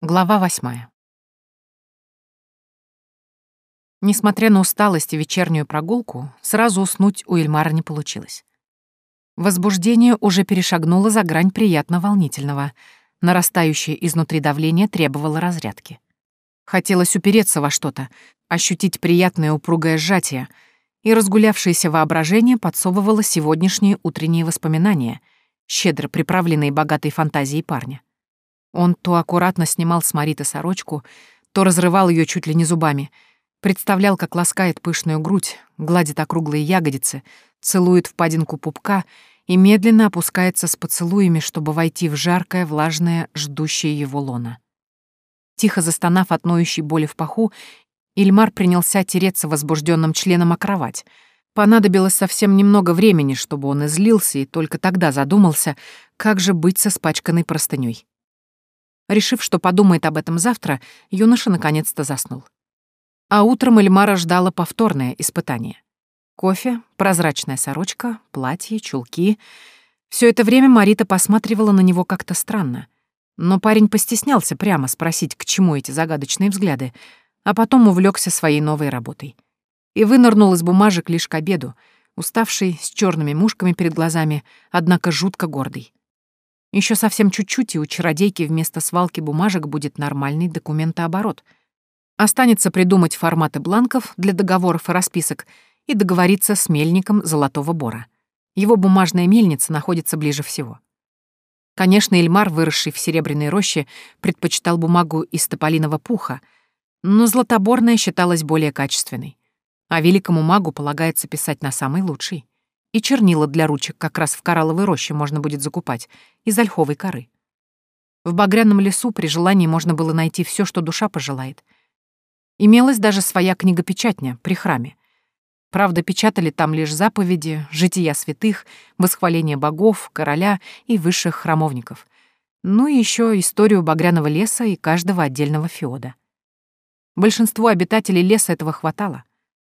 Глава восьмая. Несмотря на усталость и вечернюю прогулку, сразу уснуть у Эльмара не получилось. Возбуждение уже перешагнуло за грань приятно-волнительного. Нарастающее изнутри давление требовало разрядки. Хотелось упереться во что-то, ощутить приятное упругое сжатие, и разгулявшееся воображение подсовывало сегодняшние утренние воспоминания, щедро приправленные богатой фантазией парня. Он то аккуратно снимал с Мариты сорочку, то разрывал ее чуть ли не зубами, представлял, как ласкает пышную грудь, гладит округлые ягодицы, целует впадинку пупка и медленно опускается с поцелуями, чтобы войти в жаркое, влажное, ждущее его лоно. Тихо застонав от ноющей боли в паху, Ильмар принялся тереться возбужденным членом о кровать. Понадобилось совсем немного времени, чтобы он излился, и только тогда задумался, как же быть со спачканной простыней. Решив, что подумает об этом завтра, юноша наконец-то заснул. А утром Эльмара ждало повторное испытание. Кофе, прозрачная сорочка, платье, чулки. Все это время Марита посматривала на него как-то странно. Но парень постеснялся прямо спросить, к чему эти загадочные взгляды, а потом увлекся своей новой работой. И вынырнул из бумажек лишь к обеду, уставший, с черными мушками перед глазами, однако жутко гордый. Еще совсем чуть-чуть, и у чародейки вместо свалки бумажек будет нормальный документооборот. Останется придумать форматы бланков для договоров и расписок и договориться с мельником Золотого Бора. Его бумажная мельница находится ближе всего. Конечно, Эльмар, выросший в Серебряной роще, предпочитал бумагу из тополиного пуха, но златоборная считалась более качественной. А великому магу полагается писать на самый лучший. И чернила для ручек как раз в коралловой роще можно будет закупать, из ольховой коры. В багряном лесу при желании можно было найти все, что душа пожелает. Имелась даже своя книгопечатня при храме. Правда, печатали там лишь заповеди, жития святых, восхваление богов, короля и высших храмовников. Ну и еще историю багряного леса и каждого отдельного феода. Большинству обитателей леса этого хватало.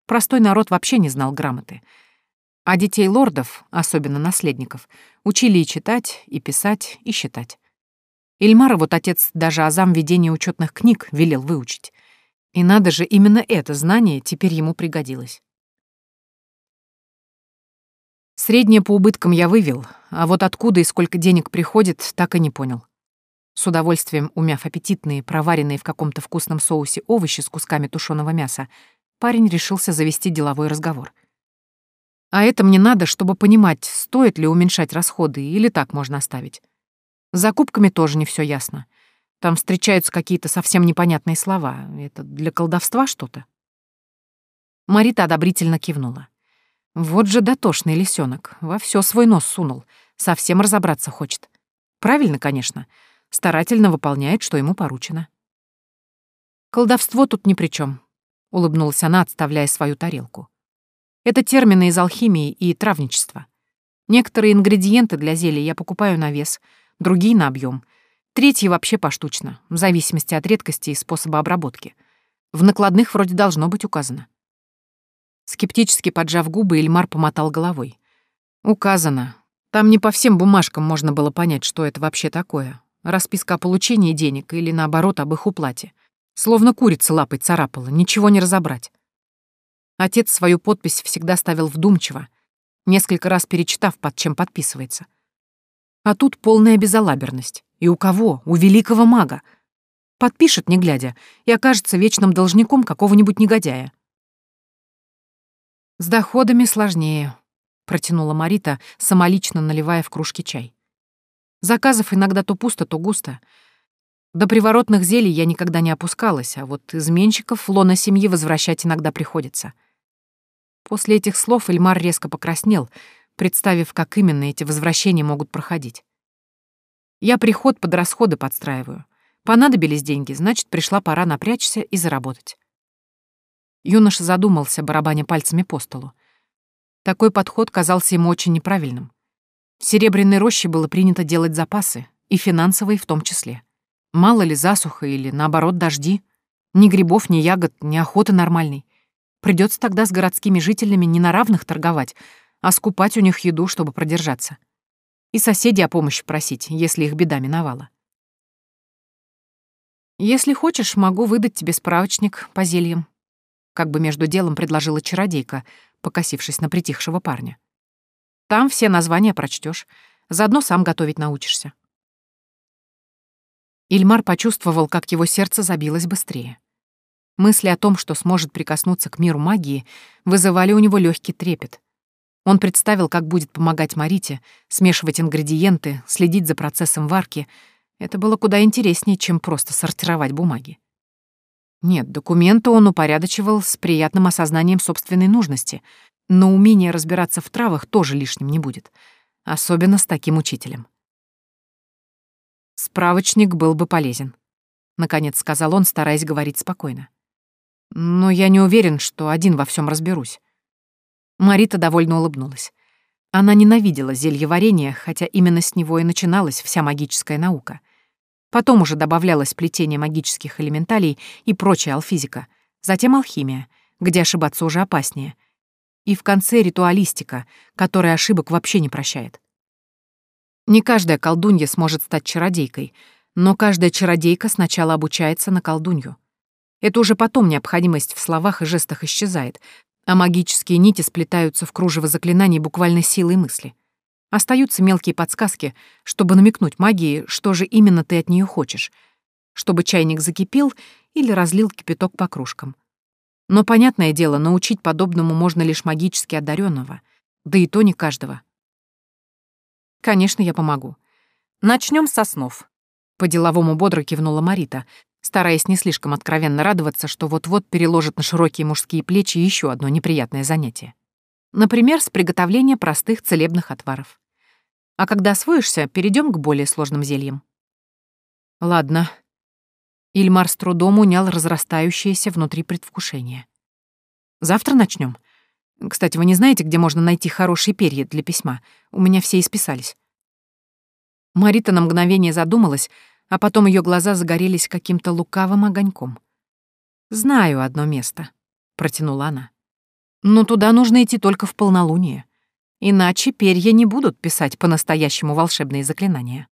Простой народ вообще не знал грамоты — а детей лордов, особенно наследников, учили и читать, и писать, и считать. Ильмара вот отец даже азам ведения учетных книг велел выучить. И надо же, именно это знание теперь ему пригодилось. Среднее по убыткам я вывел, а вот откуда и сколько денег приходит, так и не понял. С удовольствием умяв аппетитные, проваренные в каком-то вкусном соусе овощи с кусками тушеного мяса, парень решился завести деловой разговор — а это мне надо, чтобы понимать, стоит ли уменьшать расходы или так можно оставить. С закупками тоже не все ясно. Там встречаются какие-то совсем непонятные слова. Это для колдовства что-то? Марита одобрительно кивнула. Вот же дотошный лисенок, во все свой нос сунул, совсем разобраться хочет. Правильно, конечно, старательно выполняет, что ему поручено. Колдовство тут ни при чем, улыбнулась она, отставляя свою тарелку. Это термины из алхимии и травничества. Некоторые ингредиенты для зелья я покупаю на вес, другие — на объем. Третьи вообще поштучно, в зависимости от редкости и способа обработки. В накладных вроде должно быть указано. Скептически поджав губы, Эльмар помотал головой. «Указано. Там не по всем бумажкам можно было понять, что это вообще такое. Расписка о получении денег или, наоборот, об их уплате. Словно курица лапой царапала, ничего не разобрать. Отец свою подпись всегда ставил вдумчиво, несколько раз перечитав, под чем подписывается. А тут полная безалаберность. И у кого? У великого мага. Подпишет, не глядя, и окажется вечным должником какого-нибудь негодяя. «С доходами сложнее», — протянула Марита, самолично наливая в кружки чай. «Заказов иногда то пусто, то густо. До приворотных зелий я никогда не опускалась, а вот изменщиков в лоно семьи возвращать иногда приходится». После этих слов Эльмар резко покраснел, представив, как именно эти возвращения могут проходить. Я приход под расходы подстраиваю. Понадобились деньги, значит, пришла пора напрячься и заработать. Юноша задумался, барабаня пальцами по столу. Такой подход казался ему очень неправильным. В Серебряной роще было принято делать запасы, и финансовые в том числе. Мало ли засуха или, наоборот, дожди. Ни грибов, ни ягод, ни охоты нормальной. Придется тогда с городскими жителями не на равных торговать, а скупать у них еду, чтобы продержаться. И соседей о помощи просить, если их беда миновала. Если хочешь, могу выдать тебе справочник по зельям. Как бы между делом предложила чародейка, покосившись на притихшего парня. Там все названия прочтешь, заодно сам готовить научишься. Ильмар почувствовал, как его сердце забилось быстрее. Мысли о том, что сможет прикоснуться к миру магии, вызывали у него легкий трепет. Он представил, как будет помогать Марите, смешивать ингредиенты, следить за процессом варки. Это было куда интереснее, чем просто сортировать бумаги. Нет, документы он упорядочивал с приятным осознанием собственной нужности, но умение разбираться в травах тоже лишним не будет, особенно с таким учителем. Справочник был бы полезен, наконец сказал он, стараясь говорить спокойно. Но я не уверен, что один во всем разберусь. Марита довольно улыбнулась. Она ненавидела зельеварение, хотя именно с него и начиналась вся магическая наука. Потом уже добавлялось плетение магических элементалей и прочая алфизика, затем алхимия, где ошибаться уже опаснее, и в конце ритуалистика, которая ошибок вообще не прощает. Не каждая колдунья сможет стать чародейкой, но каждая чародейка сначала обучается на колдунью. Это уже потом необходимость в словах и жестах исчезает, а магические нити сплетаются в кружево заклинаний буквально силой мысли. Остаются мелкие подсказки, чтобы намекнуть магии, что же именно ты от нее хочешь, чтобы чайник закипел или разлил кипяток по кружкам. Но, понятное дело, научить подобному можно лишь магически одаренного, да и то не каждого. Конечно, я помогу. Начнем с основ. По-деловому бодро кивнула Марита, стараясь не слишком откровенно радоваться, что вот-вот переложит на широкие мужские плечи еще одно неприятное занятие. Например, с приготовления простых целебных отваров. А когда освоишься, перейдем к более сложным зельям. Ладно. Ильмар с трудом унял разрастающееся внутри предвкушение. Завтра начнем. Кстати, вы не знаете, где можно найти хорошие перья для письма? У меня все исписались. Марита на мгновение задумалась, а потом ее глаза загорелись каким-то лукавым огоньком. «Знаю одно место», — протянула она. «Но туда нужно идти только в полнолуние. Иначе перья не будут писать по-настоящему волшебные заклинания».